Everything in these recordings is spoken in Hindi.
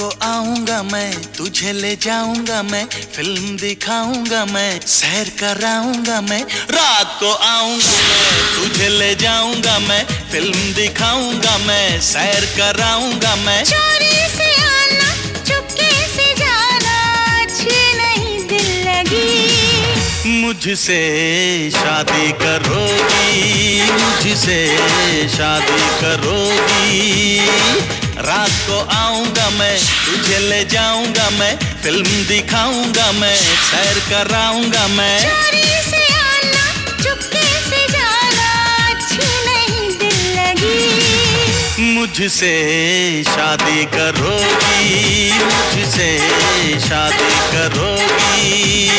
को आऊँगा मैं तुझे ले जाऊँगा मैं फ़िल्म दिखाऊँगा मैं सैर कराऊँगा मैं रात को आऊँगा मैं तुझे ले जाऊँगा मैं फ़िल्म दिखाऊँगा मैं सैर कराऊँगा मैं। चोरी से आना चुपके से जाना अच्छी नहीं दिल लगी। मुझसे शादी करोगी मुझसे शादी करोगी। रात को आऊँगा मैं तुझे ले जाऊँगा मैं फ़िल्म दिखाऊँगा मैं सैर कराऊँगा मैं। से आना चुपके से जाना अच्छी नहीं दिल लगी। मुझसे शादी करोगी मुझसे शादी करोगी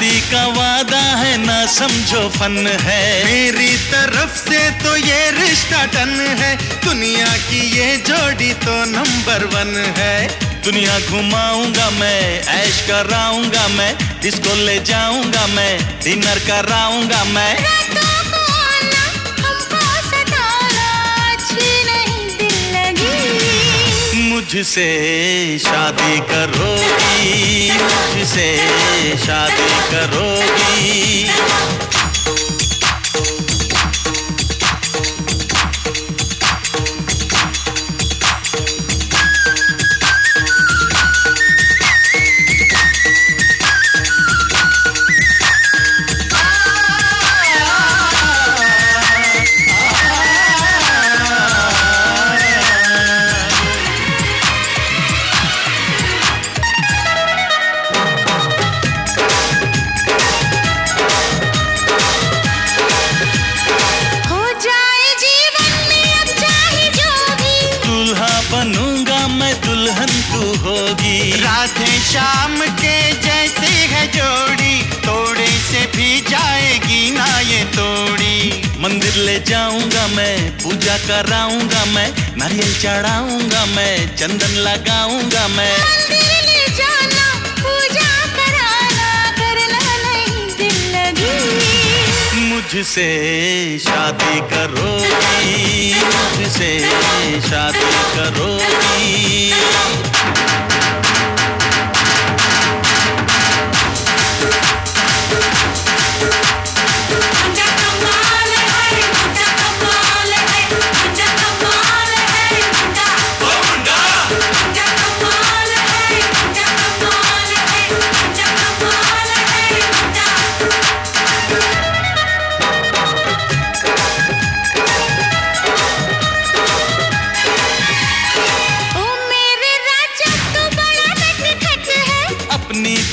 शादी का वादा है, ना समझो फन है। मेरी तरफ़ से तो ये रिश्ता टन है। दुनिया की ये जोड़ी तो नंबर वन है। दुनिया घुमाऊँगा मैं, ऐश कराऊँगा मैं डिस्को ले जाऊँगा मैं डिनर कराऊँगा मैं। मुझसे शादी करोगी मुझसे शादी करोगी। शाम के जैसे है जोड़ी तोड़े से भी जाएगी ना ये तोड़ी। मंदिर ले जाऊँगा मैं पूजा कराऊँगा मैं नारियल चढ़ाऊँगा मैं चंदन लगाऊँगा मैं। मंदिर ले जाना पूजा कराना करना नहीं दिल मुझसे शादी करोगी मुझसे शादी करोगी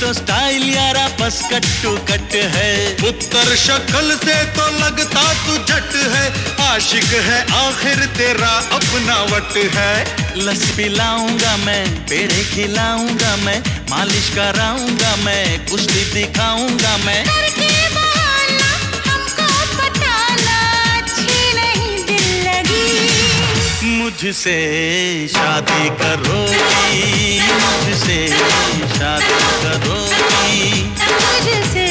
तो स्टाइल यारा बस कट्टू कट है। उत्तर शक्ल से तो लगता तू झट है। आशिक है आखिर तेरा अपना वट है। लस पिलाऊँगा मैं पेड़े खिलाऊँगा मैं मालिश कराऊँगा मैं कुश्ती दिखाऊँगा मैं। मुझसे शादी करोगी मुझसे शादी करोगी। मुझसे